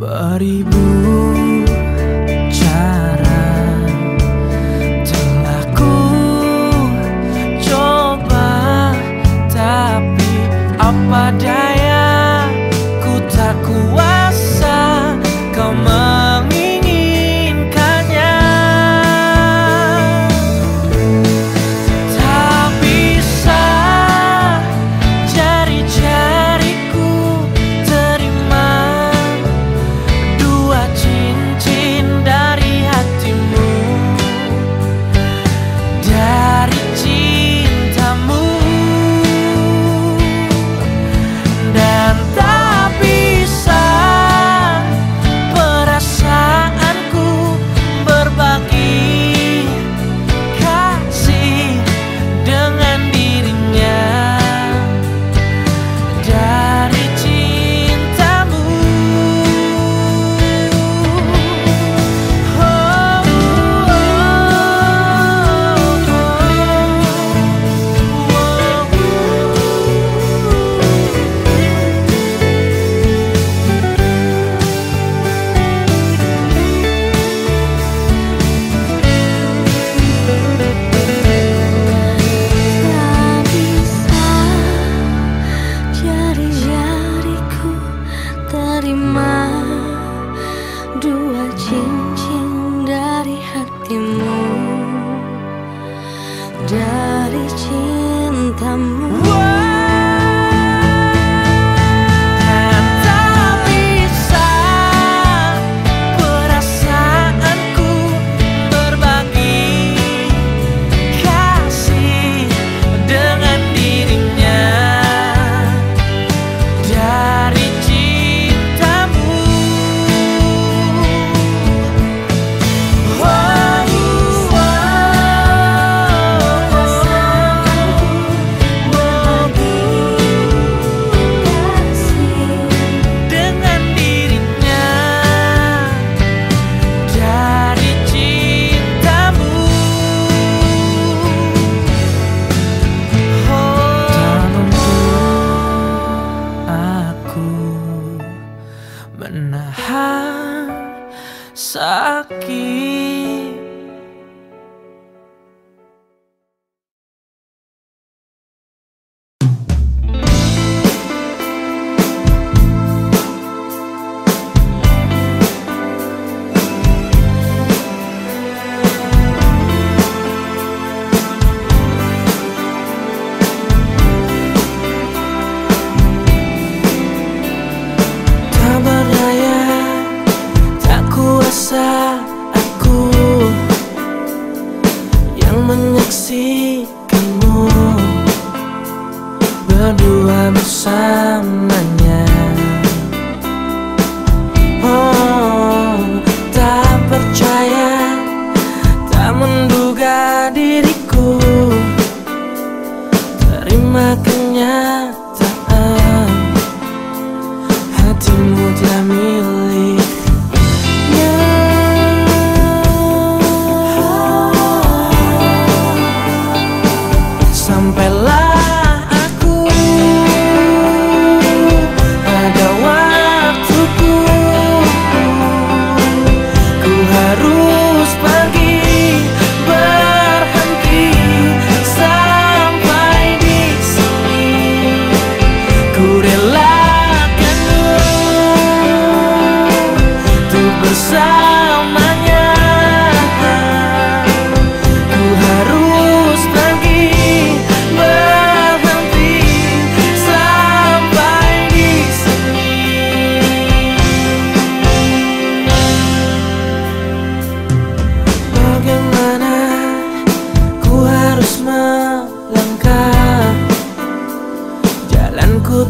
Beribu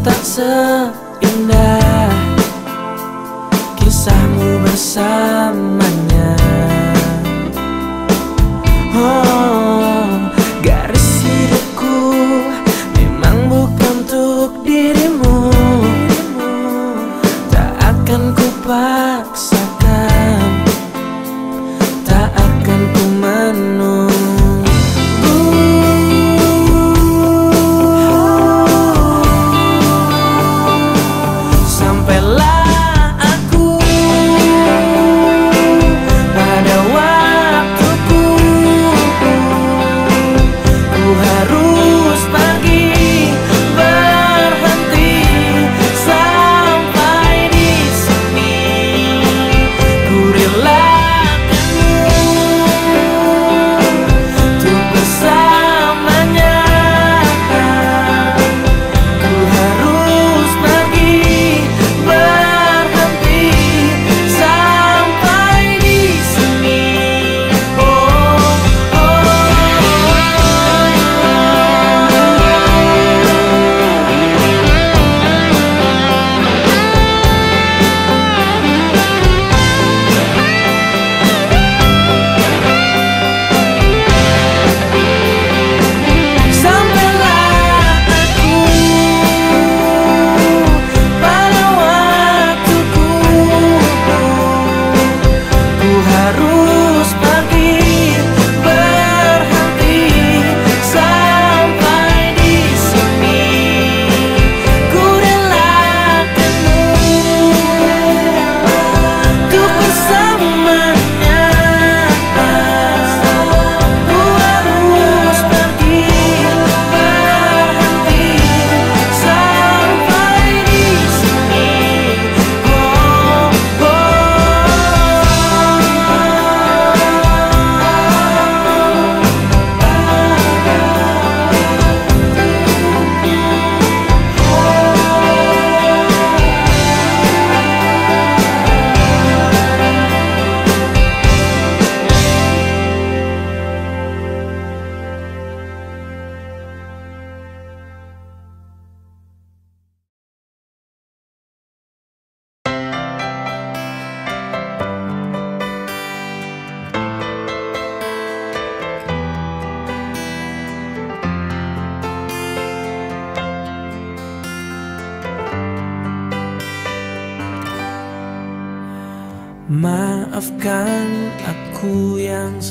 tak sedih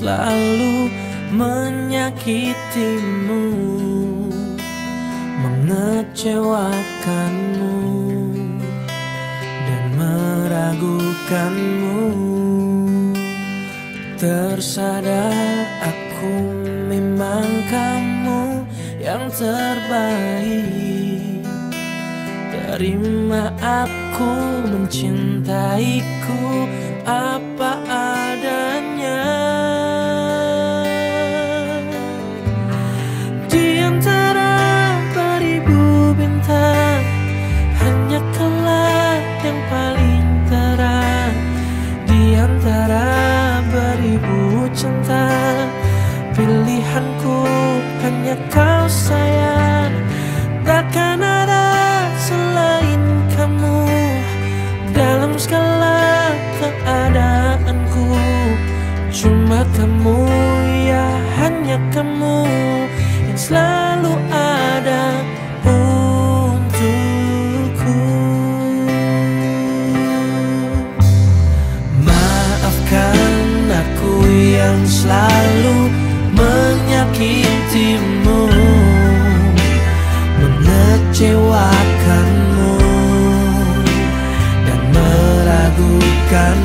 selalu menyakitimu Mengecewakanmu Dan meragukanmu. Tersadar aku memang kamu yang terbaik. Terima aku mencintaiku apa selalu menyakitimu Mengecewakanmu Dan meragukan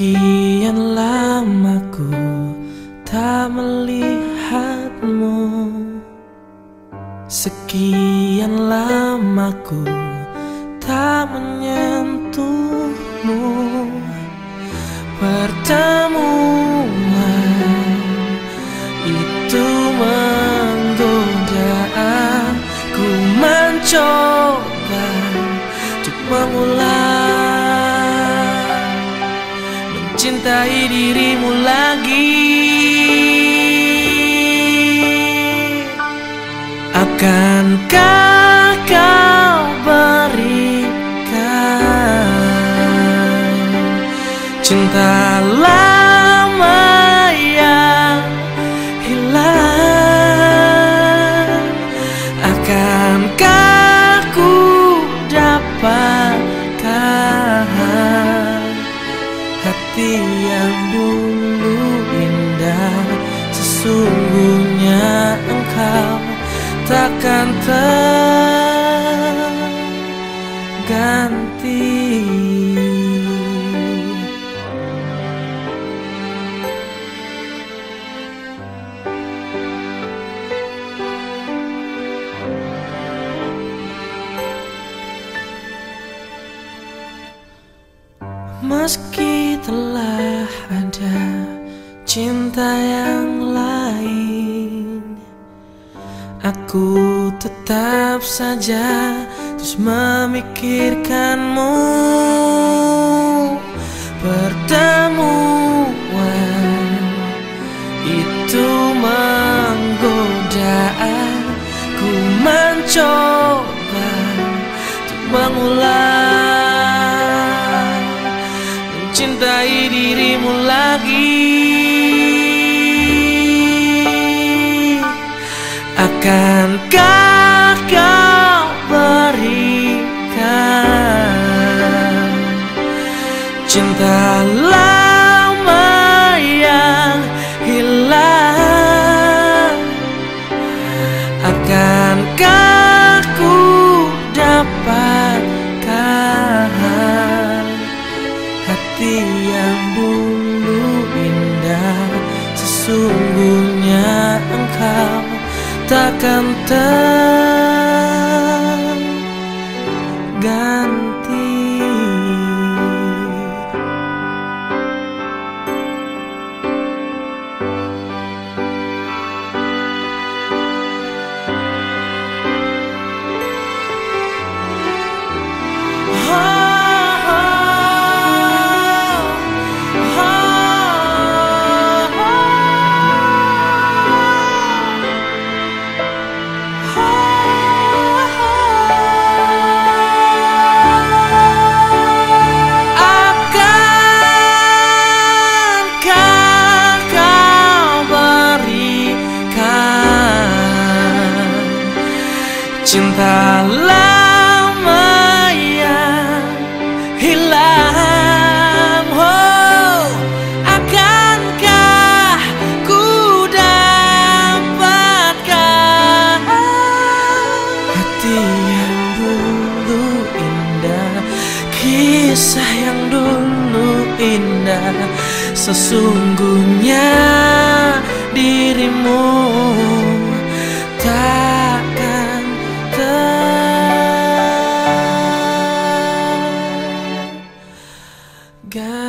E.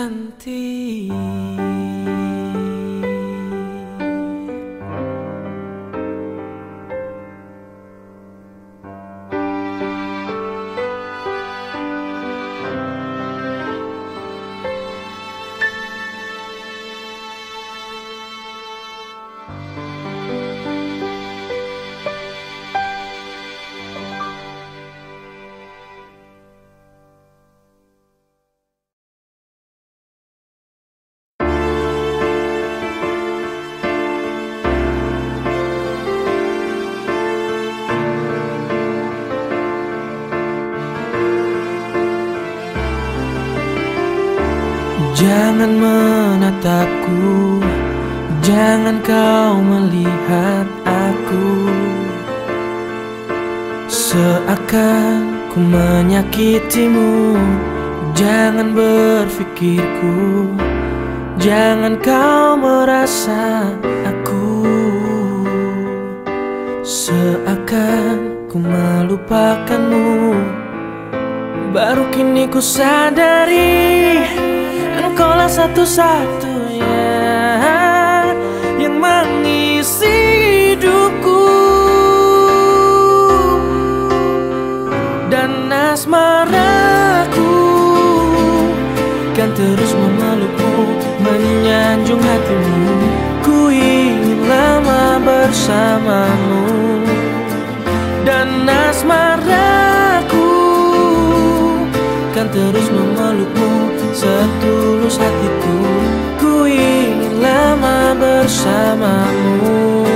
anti tatapku Jangan kau melihat aku. Seakan ku menyakitimu Jangan berpikirku Jangan kau merasa aku. Seakan ku melupakanmu Baru kini ku sadari Engkaulah satu-satu mengisi hidupku. Dan asmaraku kan terus memelukmu menyanjung hatimu. Ku ingin lama bersamamu. Dan asmaraku kan terus memelukmu setulus hatiku. Ku ingin lama bersamamu.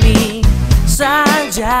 diri saja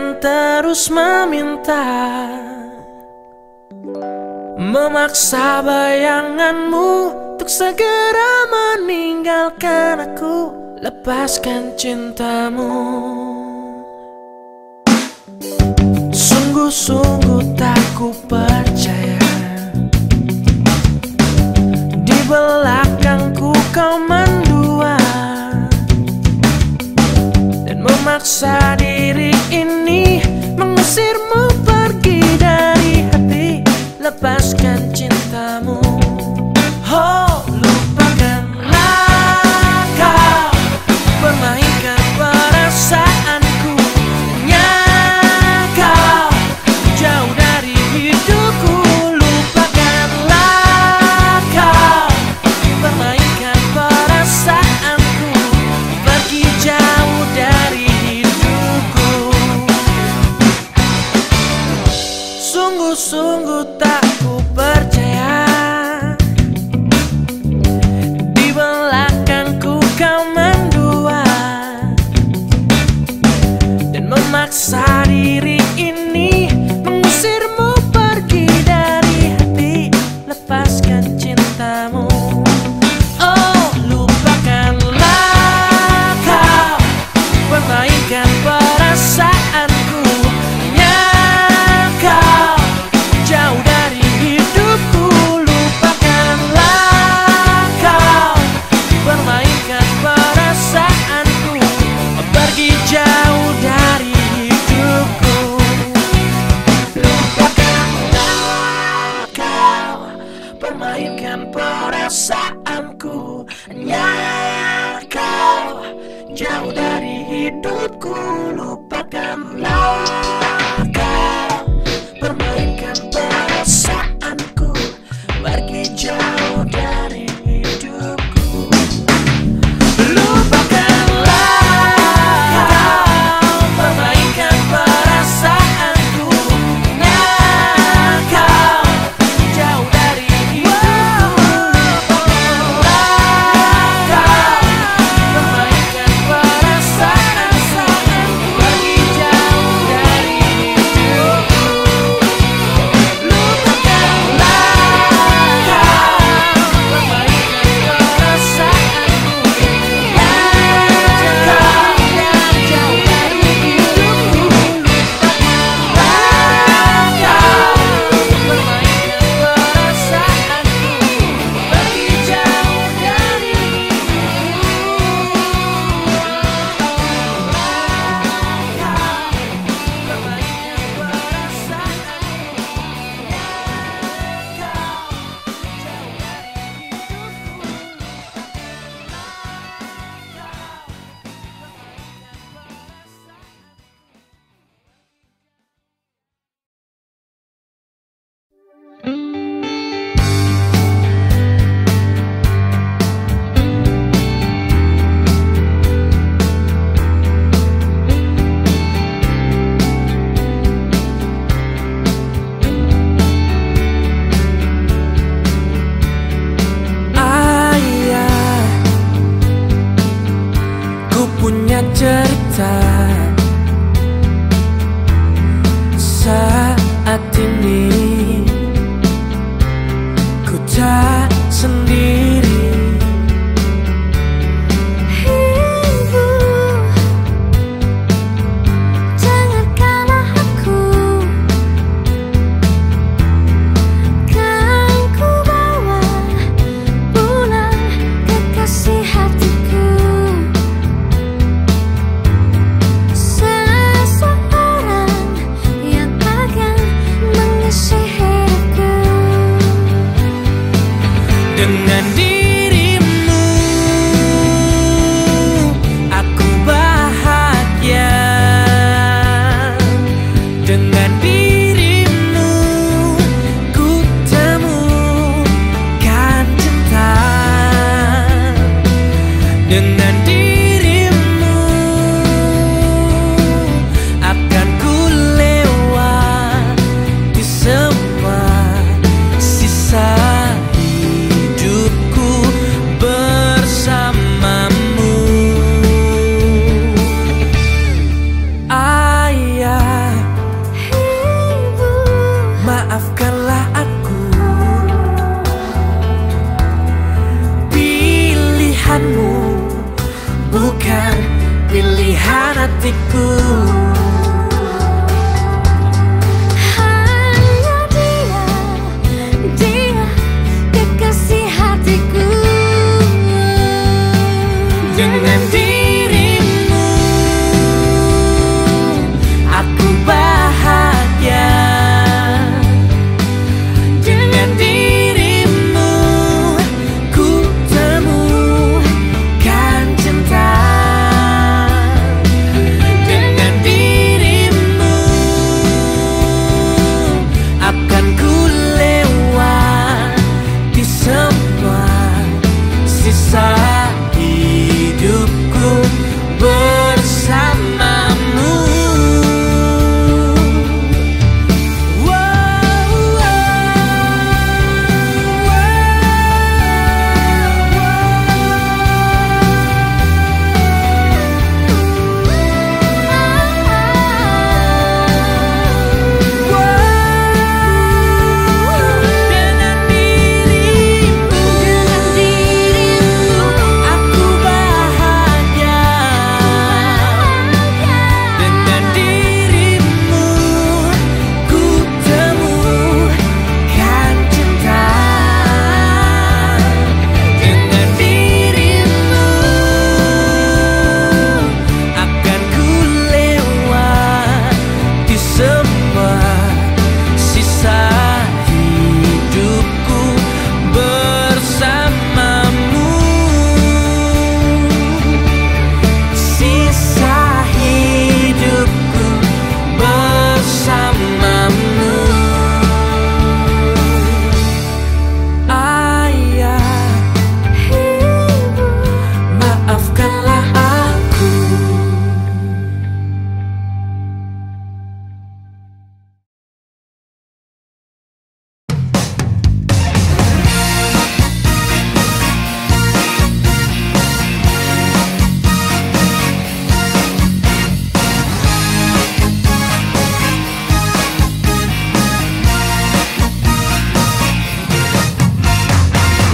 dan terus meminta Memaksa bayanganmu Untuk segera meninggalkan aku. Lepaskan cintamu. Sungguh-sungguh tak ku percaya Di belakangku kau menang memaksa diri ini mengusirmu.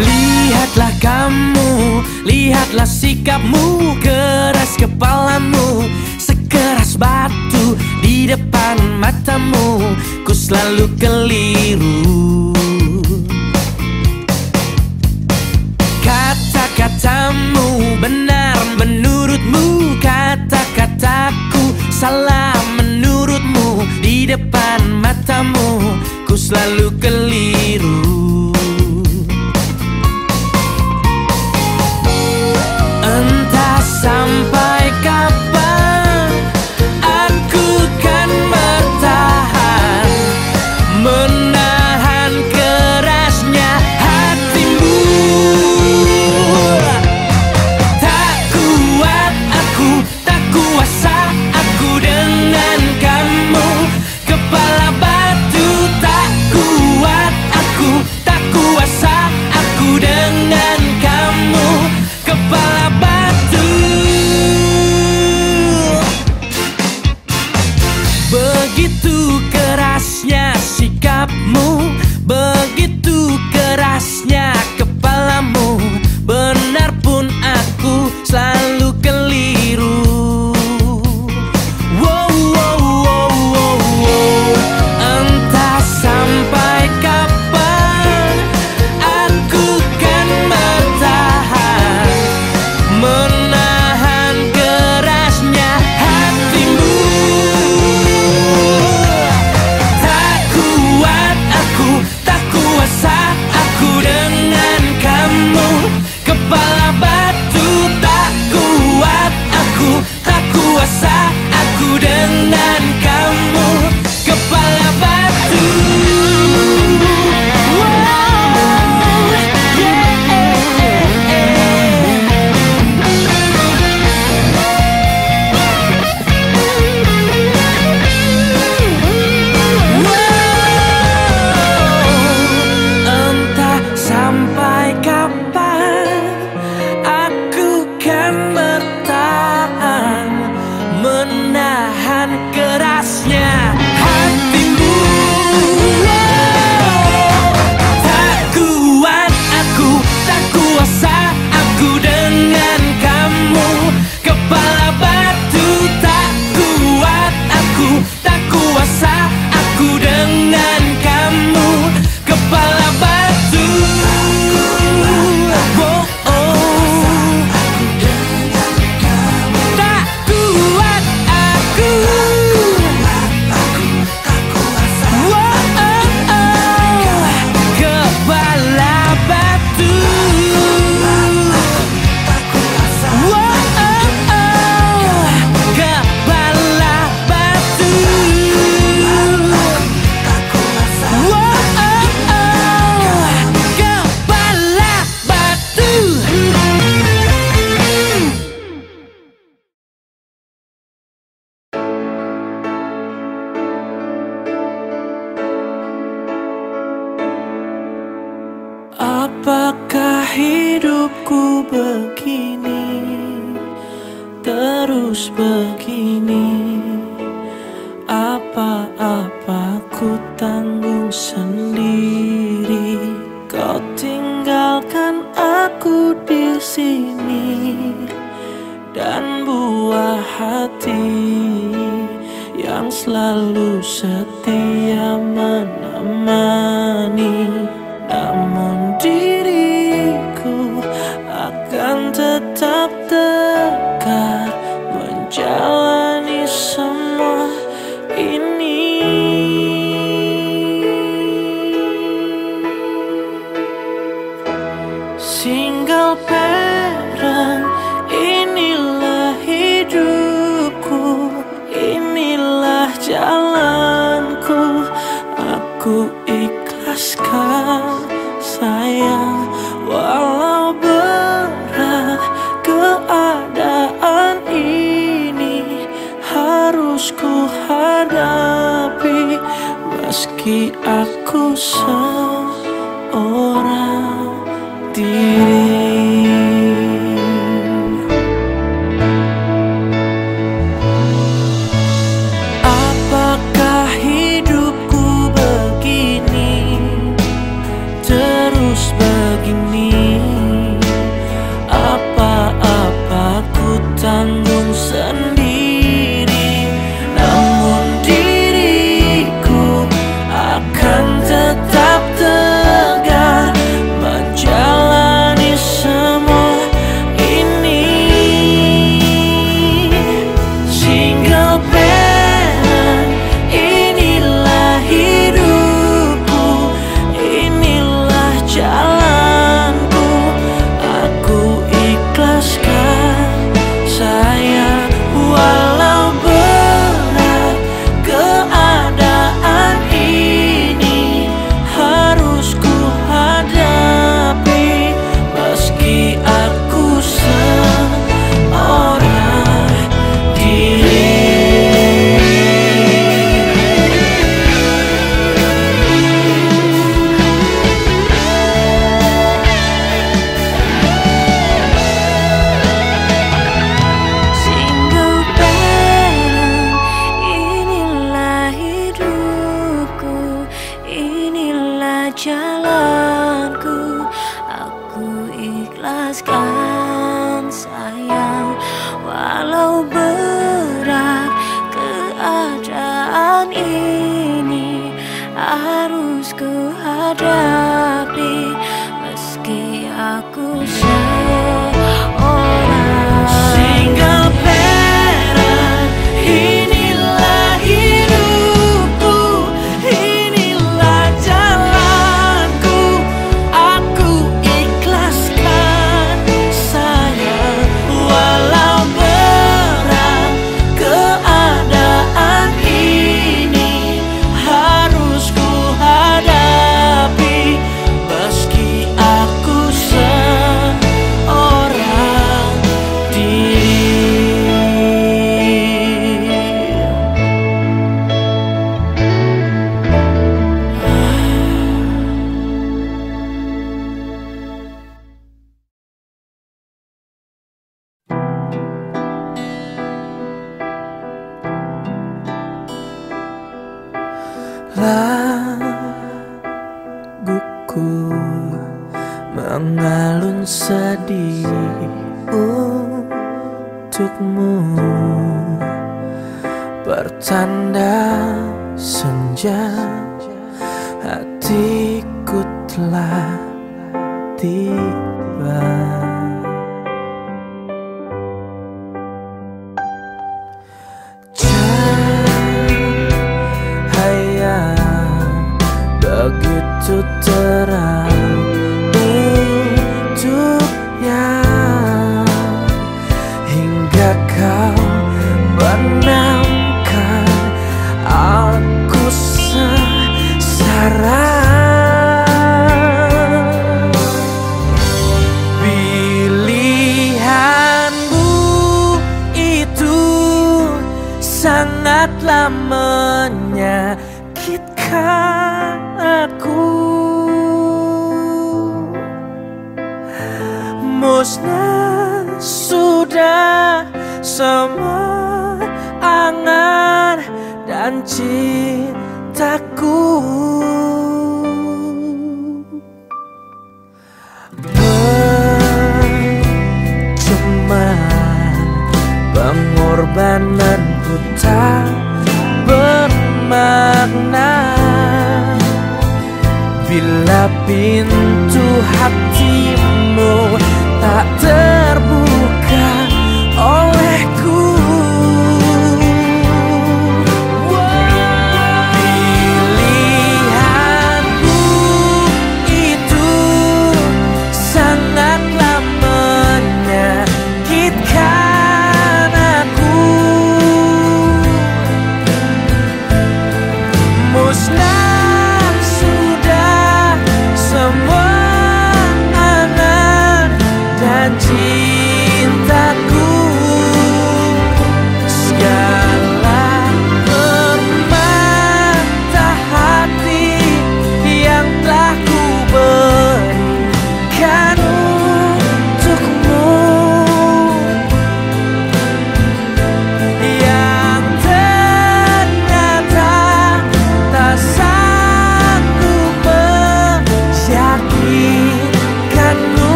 Lihatlah kamu, lihatlah sikapmu Keras kepalamu, sekeras batu Di depan matamu, ku selalu keliru. Kata-katamu benar menurutmu Kata-kataku salah menurutmu Di depan matamu, ku selalu keliru. some jalanku Aku pengorbananku tak bermakna. Bila pintu hatimu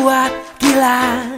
berbuat gila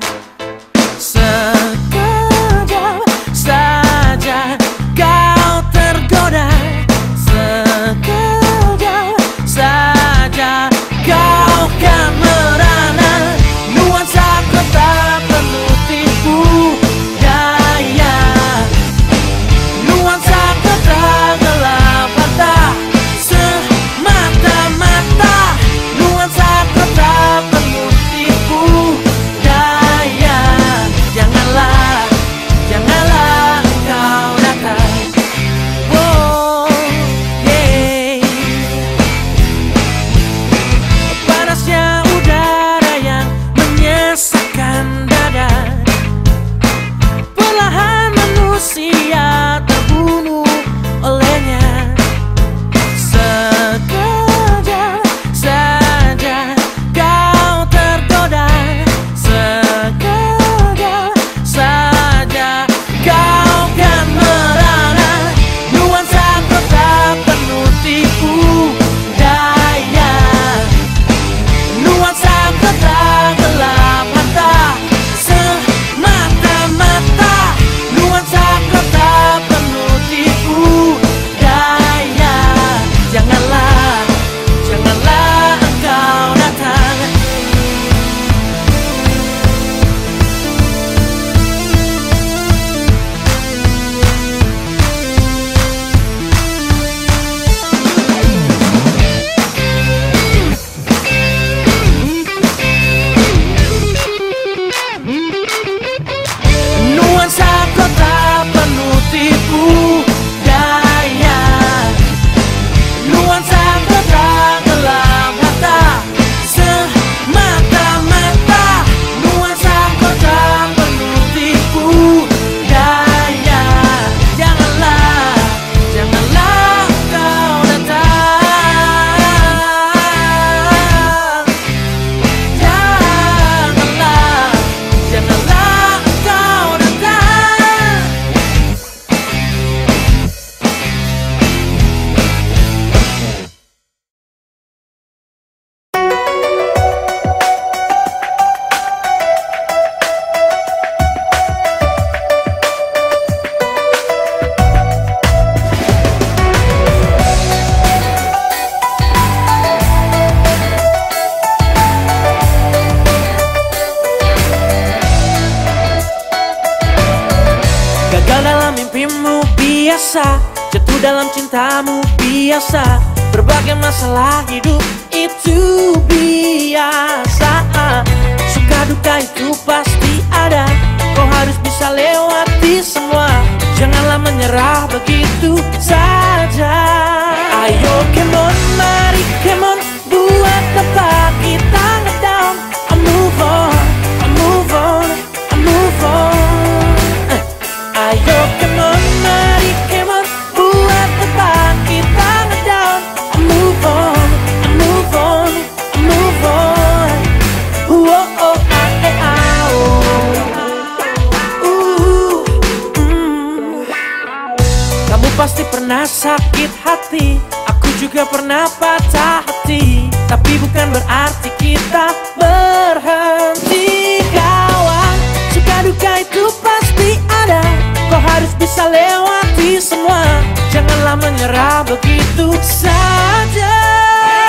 Itu pasti ada. Kau harus bisa lewati semua. Janganlah menyerah begitu saja.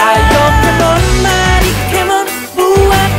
Ayo Kemon, mari Kemon Buat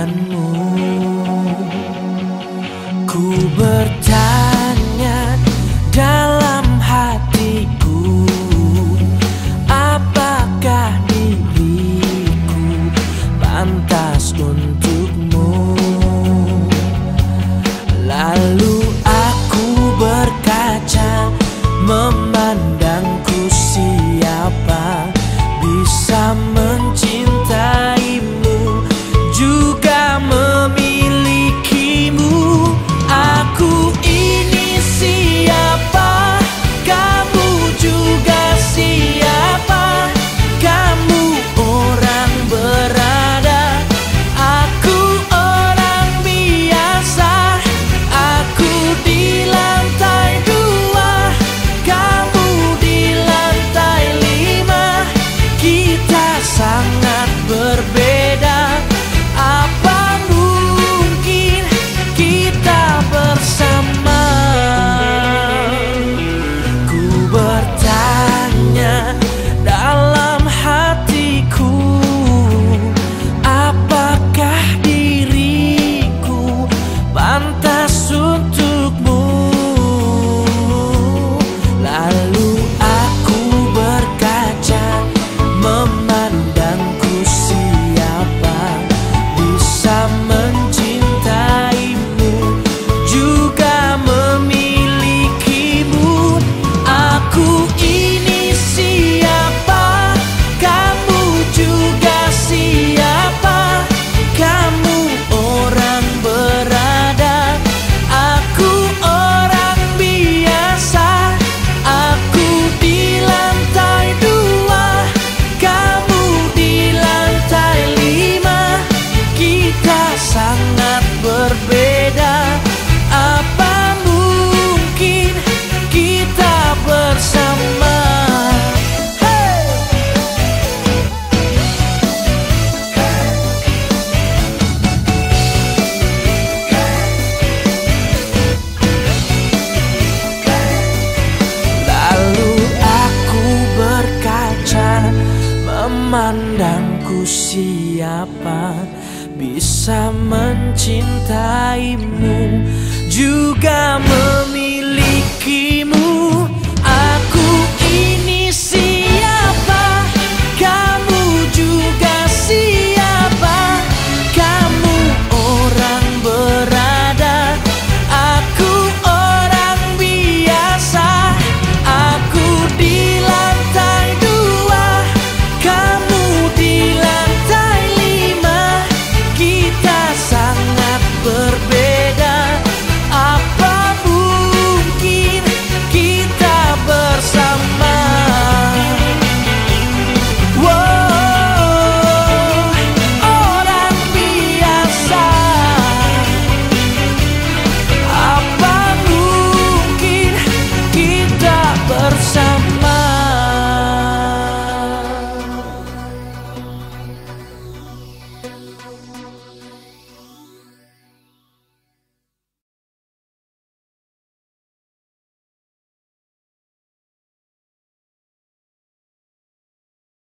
memikirkanmu Ku